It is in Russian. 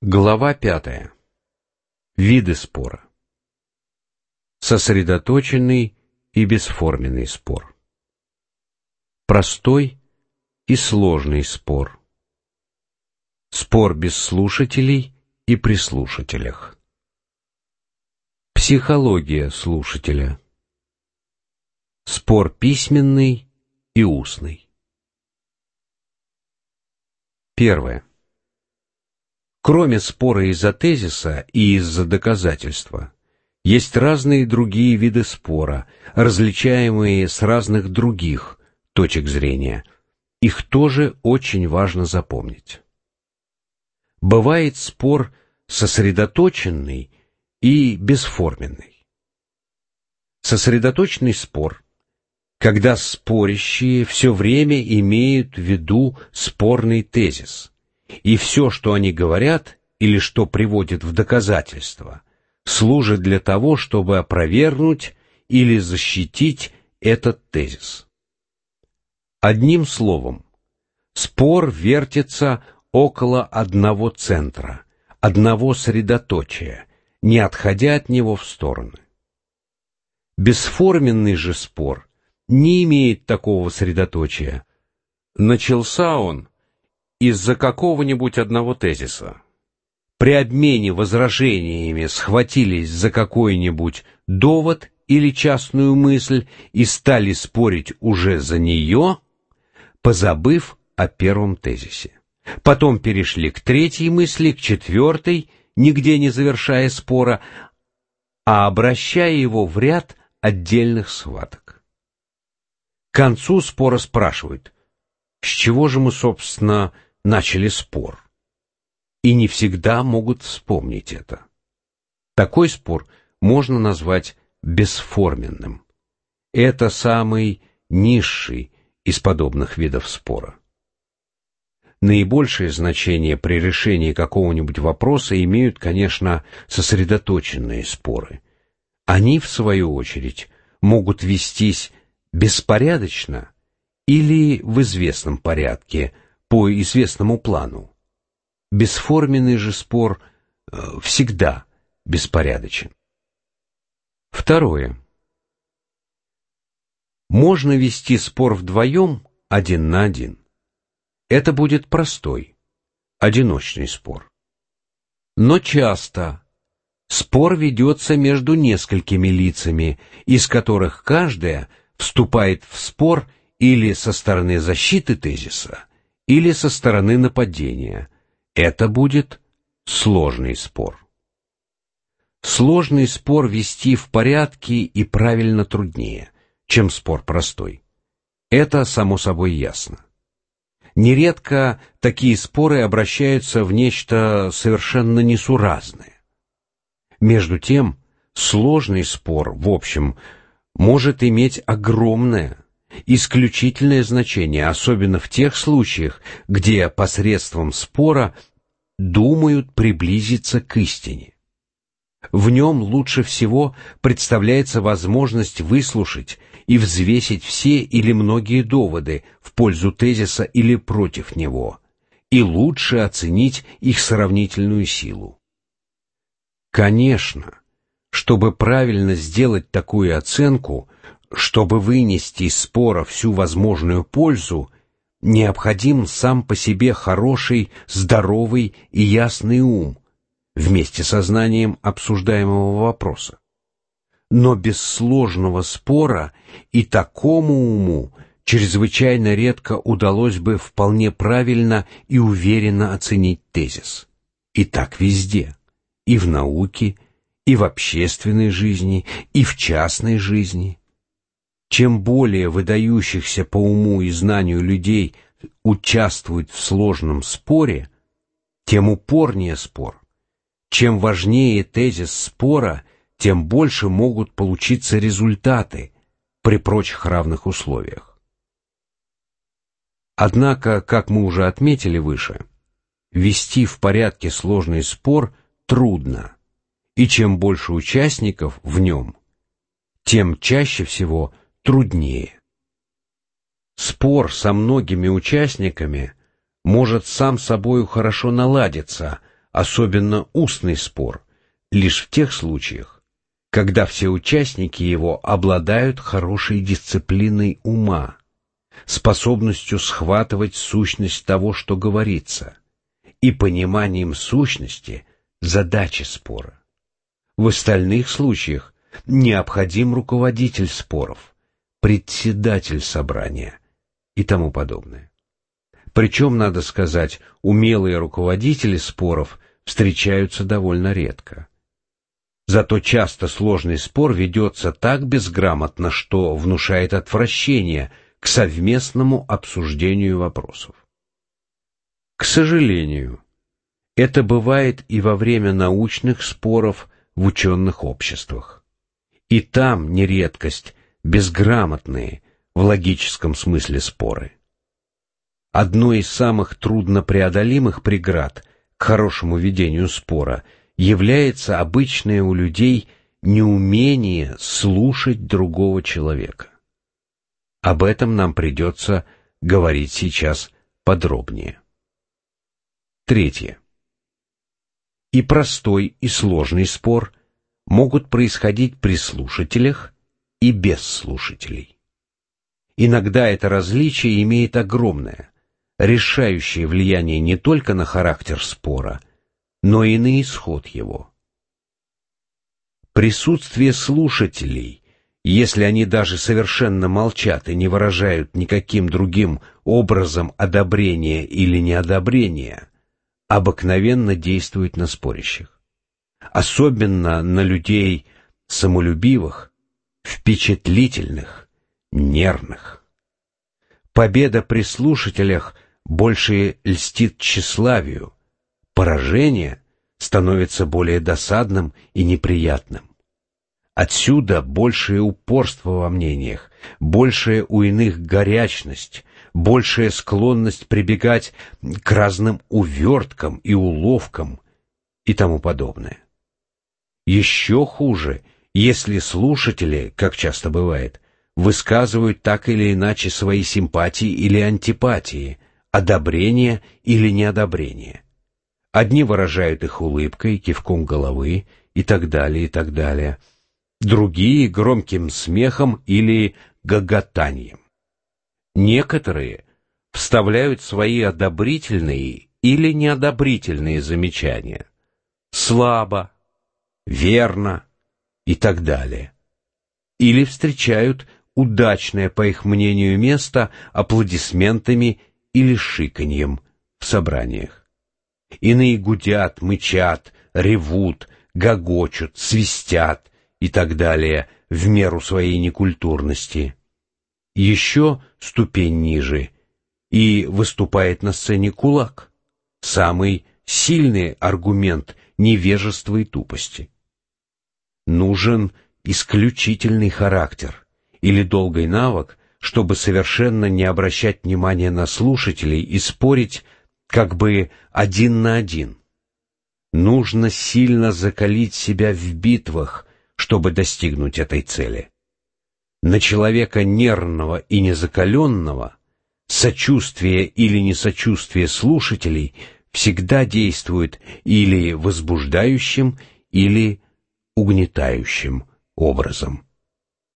Глава пятая. Виды спора. Сосредоточенный и бесформенный спор. Простой и сложный спор. Спор без слушателей и при слушателях. Психология слушателя. Спор письменный и устный. Первое. Кроме спора из-за тезиса и из-за доказательства, есть разные другие виды спора, различаемые с разных других точек зрения. Их тоже очень важно запомнить. Бывает спор сосредоточенный и бесформенный. Сосредоточенный спор – когда спорящие все время имеют в виду спорный тезис – и все, что они говорят или что приводят в доказательство, служит для того, чтобы опровергнуть или защитить этот тезис. Одним словом, спор вертится около одного центра, одного средоточия, не отходя от него в стороны. Бесформенный же спор не имеет такого средоточия. Начался он из-за какого-нибудь одного тезиса. При обмене возражениями схватились за какой-нибудь довод или частную мысль и стали спорить уже за нее, позабыв о первом тезисе. Потом перешли к третьей мысли, к четвертой, нигде не завершая спора, а обращая его в ряд отдельных схваток. К концу спора спрашивают, с чего же мы, собственно, начали спор. И не всегда могут вспомнить это. Такой спор можно назвать бесформенным. Это самый низший из подобных видов спора. Наибольшее значение при решении какого-нибудь вопроса имеют, конечно, сосредоточенные споры. Они, в свою очередь, могут вестись беспорядочно или в известном порядке – по известному плану. Бесформенный же спор э, всегда беспорядочен. Второе. Можно вести спор вдвоем, один на один. Это будет простой, одиночный спор. Но часто спор ведется между несколькими лицами, из которых каждая вступает в спор или со стороны защиты тезиса, или со стороны нападения. Это будет сложный спор. Сложный спор вести в порядке и правильно труднее, чем спор простой. Это само собой ясно. Нередко такие споры обращаются в нечто совершенно несуразное. Между тем, сложный спор, в общем, может иметь огромное, исключительное значение, особенно в тех случаях, где посредством спора думают приблизиться к истине. В нем лучше всего представляется возможность выслушать и взвесить все или многие доводы в пользу тезиса или против него, и лучше оценить их сравнительную силу. Конечно, чтобы правильно сделать такую оценку, чтобы вынести из спора всю возможную пользу, необходим сам по себе хороший, здоровый и ясный ум, вместе со знанием обсуждаемого вопроса. Но без сложного спора и такому уму чрезвычайно редко удалось бы вполне правильно и уверенно оценить тезис. И так везде, и в науке, и в общественной жизни, и в частной жизни. Чем более выдающихся по уму и знанию людей участвует в сложном споре, тем упорнее спор. Чем важнее тезис спора, тем больше могут получиться результаты при прочих равных условиях. Однако, как мы уже отметили выше, вести в порядке сложный спор трудно, и чем больше участников в нем, тем чаще всего – труднее. Спор со многими участниками может сам собою хорошо наладиться, особенно устный спор, лишь в тех случаях, когда все участники его обладают хорошей дисциплиной ума, способностью схватывать сущность того, что говорится, и пониманием сущности задачи спора. В остальных случаях необходим руководитель споров, председатель собрания и тому подобное. Причем, надо сказать, умелые руководители споров встречаются довольно редко. Зато часто сложный спор ведется так безграмотно, что внушает отвращение к совместному обсуждению вопросов. К сожалению, это бывает и во время научных споров в ученых обществах. И там не редкость безграмотные в логическом смысле споры. Одной из самых труднопреодолимых преград к хорошему ведению спора является обычное у людей неумение слушать другого человека. Об этом нам придется говорить сейчас подробнее. Третье. И простой, и сложный спор могут происходить при слушателях и без слушателей. Иногда это различие имеет огромное, решающее влияние не только на характер спора, но и на исход его. Присутствие слушателей, если они даже совершенно молчат и не выражают никаким другим образом одобрения или неодобрения, обыкновенно действует на спорящих. Особенно на людей самолюбивых, впечатлительных, нервных. Победа при слушателях больше льстит тщеславию, поражение становится более досадным и неприятным. Отсюда большее упорство во мнениях, большая у иных горячность, большая склонность прибегать к разным уверткам и уловкам и тому подобное. Еще хуже — если слушатели, как часто бывает, высказывают так или иначе свои симпатии или антипатии, одобрение или неодобрение. Одни выражают их улыбкой, кивком головы и так далее, и так далее. Другие — громким смехом или гоготанием. Некоторые вставляют свои одобрительные или неодобрительные замечания. Слабо, верно, и так далее. Или встречают удачное, по их мнению, место аплодисментами или шиканьем в собраниях. Иные гудят, мычат, ревут, гогочут, свистят и так далее в меру своей некультурности. Еще ступень ниже, и выступает на сцене кулак, самый сильный аргумент невежества и тупости нужен исключительный характер или долгий навык, чтобы совершенно не обращать внимания на слушателей и спорить как бы один на один. Нужно сильно закалить себя в битвах, чтобы достигнуть этой цели. На человека нервного и незакаленного сочувствие или несочувствие слушателей всегда действует или возбуждающим, или угнетающим образом.